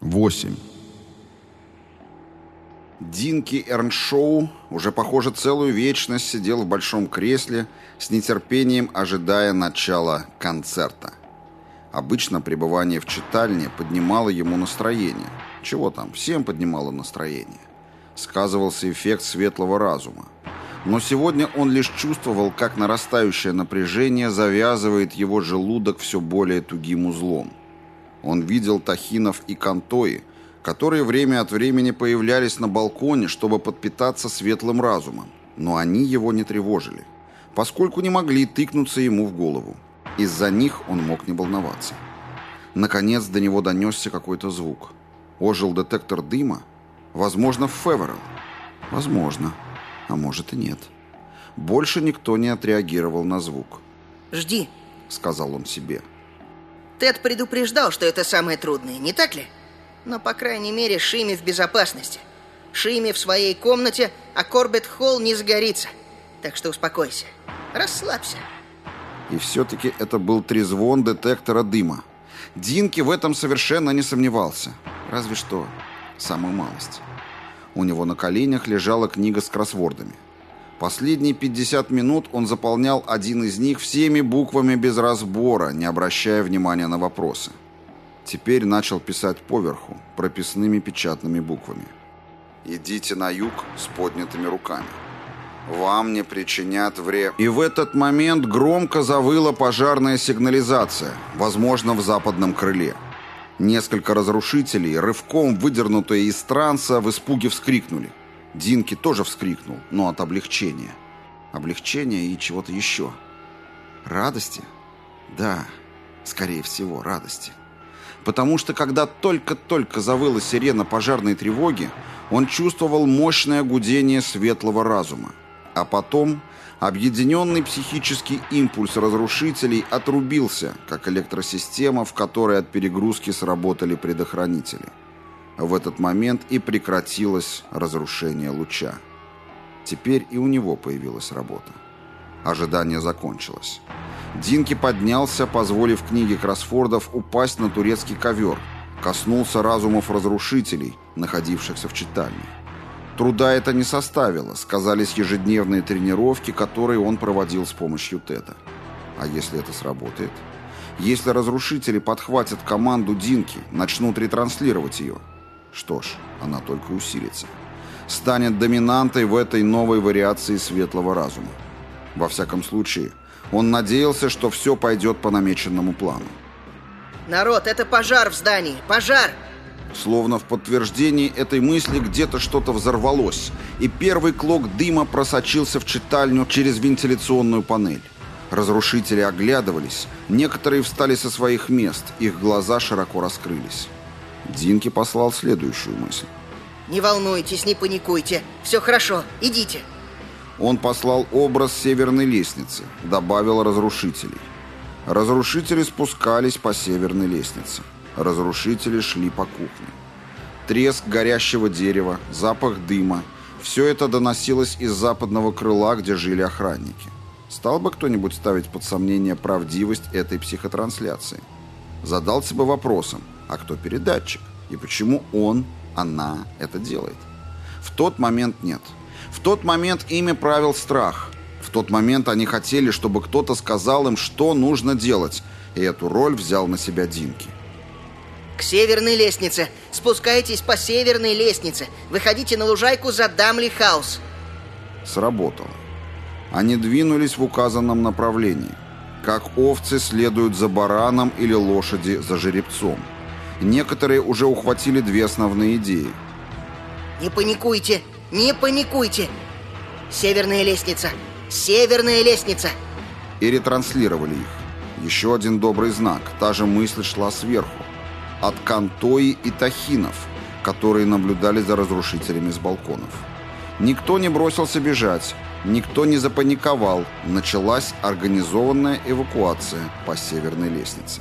8. Динки Эрншоу уже, похоже, целую вечность сидел в большом кресле, с нетерпением ожидая начала концерта. Обычно пребывание в читальне поднимало ему настроение. Чего там, всем поднимало настроение. Сказывался эффект светлого разума. Но сегодня он лишь чувствовал, как нарастающее напряжение завязывает его желудок все более тугим узлом. Он видел тахинов и кантои, которые время от времени появлялись на балконе, чтобы подпитаться светлым разумом, но они его не тревожили, поскольку не могли тыкнуться ему в голову. Из-за них он мог не волноваться. Наконец до него донесся какой-то звук. Ожил детектор дыма? Возможно, в Феверал. Возможно. А может и нет. Больше никто не отреагировал на звук. «Жди», — сказал он себе. Тед предупреждал, что это самое трудное, не так ли? Но, по крайней мере, Шими в безопасности. Шими в своей комнате, а Корбет Холл не загорится. Так что успокойся. Расслабься. И все-таки это был трезвон детектора дыма. Динки в этом совершенно не сомневался. Разве что самую малость. У него на коленях лежала книга с кроссвордами. Последние 50 минут он заполнял один из них всеми буквами без разбора, не обращая внимания на вопросы. Теперь начал писать поверху, прописными печатными буквами. «Идите на юг с поднятыми руками. Вам не причинят вред». И в этот момент громко завыла пожарная сигнализация, возможно, в западном крыле. Несколько разрушителей, рывком выдернутые из транса, в испуге вскрикнули. Динки тоже вскрикнул, но от облегчения. Облегчения и чего-то еще. Радости? Да, скорее всего, радости. Потому что когда только-только завыла сирена пожарной тревоги, он чувствовал мощное гудение светлого разума. А потом объединенный психический импульс разрушителей отрубился, как электросистема, в которой от перегрузки сработали предохранители. В этот момент и прекратилось разрушение луча. Теперь и у него появилась работа. Ожидание закончилось. Динки поднялся, позволив книге кроссфордов упасть на турецкий ковер, коснулся разумов разрушителей, находившихся в читальне. Труда это не составило, сказались ежедневные тренировки, которые он проводил с помощью Теда. А если это сработает? Если разрушители подхватят команду Динки, начнут ретранслировать ее – что ж, она только усилится. Станет доминантой в этой новой вариации светлого разума. Во всяком случае, он надеялся, что все пойдет по намеченному плану. Народ, это пожар в здании! Пожар! Словно в подтверждении этой мысли где-то что-то взорвалось, и первый клок дыма просочился в читальню через вентиляционную панель. Разрушители оглядывались, некоторые встали со своих мест, их глаза широко раскрылись. Динки послал следующую мысль. «Не волнуйтесь, не паникуйте. Все хорошо, идите». Он послал образ северной лестницы, добавил разрушителей. Разрушители спускались по северной лестнице. Разрушители шли по кухне. Треск горящего дерева, запах дыма – все это доносилось из западного крыла, где жили охранники. Стал бы кто-нибудь ставить под сомнение правдивость этой психотрансляции? Задался бы вопросом – а кто передатчик, и почему он, она это делает. В тот момент нет. В тот момент ими правил страх. В тот момент они хотели, чтобы кто-то сказал им, что нужно делать, и эту роль взял на себя Динки. К северной лестнице. Спускайтесь по северной лестнице. Выходите на лужайку за Дамли Хаус. Сработало. Они двинулись в указанном направлении. Как овцы следуют за бараном или лошади за жеребцом. Некоторые уже ухватили две основные идеи. Не паникуйте, не паникуйте. Северная лестница, северная лестница. И ретранслировали их. Еще один добрый знак. Та же мысль шла сверху. От Кантои и Тахинов, которые наблюдали за разрушителями с балконов. Никто не бросился бежать, никто не запаниковал. Началась организованная эвакуация по северной лестнице.